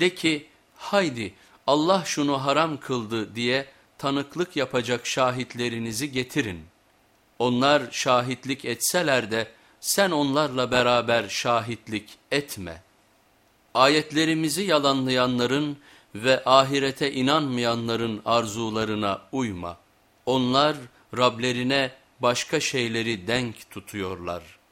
De ki haydi Allah şunu haram kıldı diye tanıklık yapacak şahitlerinizi getirin. Onlar şahitlik etseler de sen onlarla beraber şahitlik etme. Ayetlerimizi yalanlayanların ve ahirete inanmayanların arzularına uyma. Onlar Rablerine başka şeyleri denk tutuyorlar.''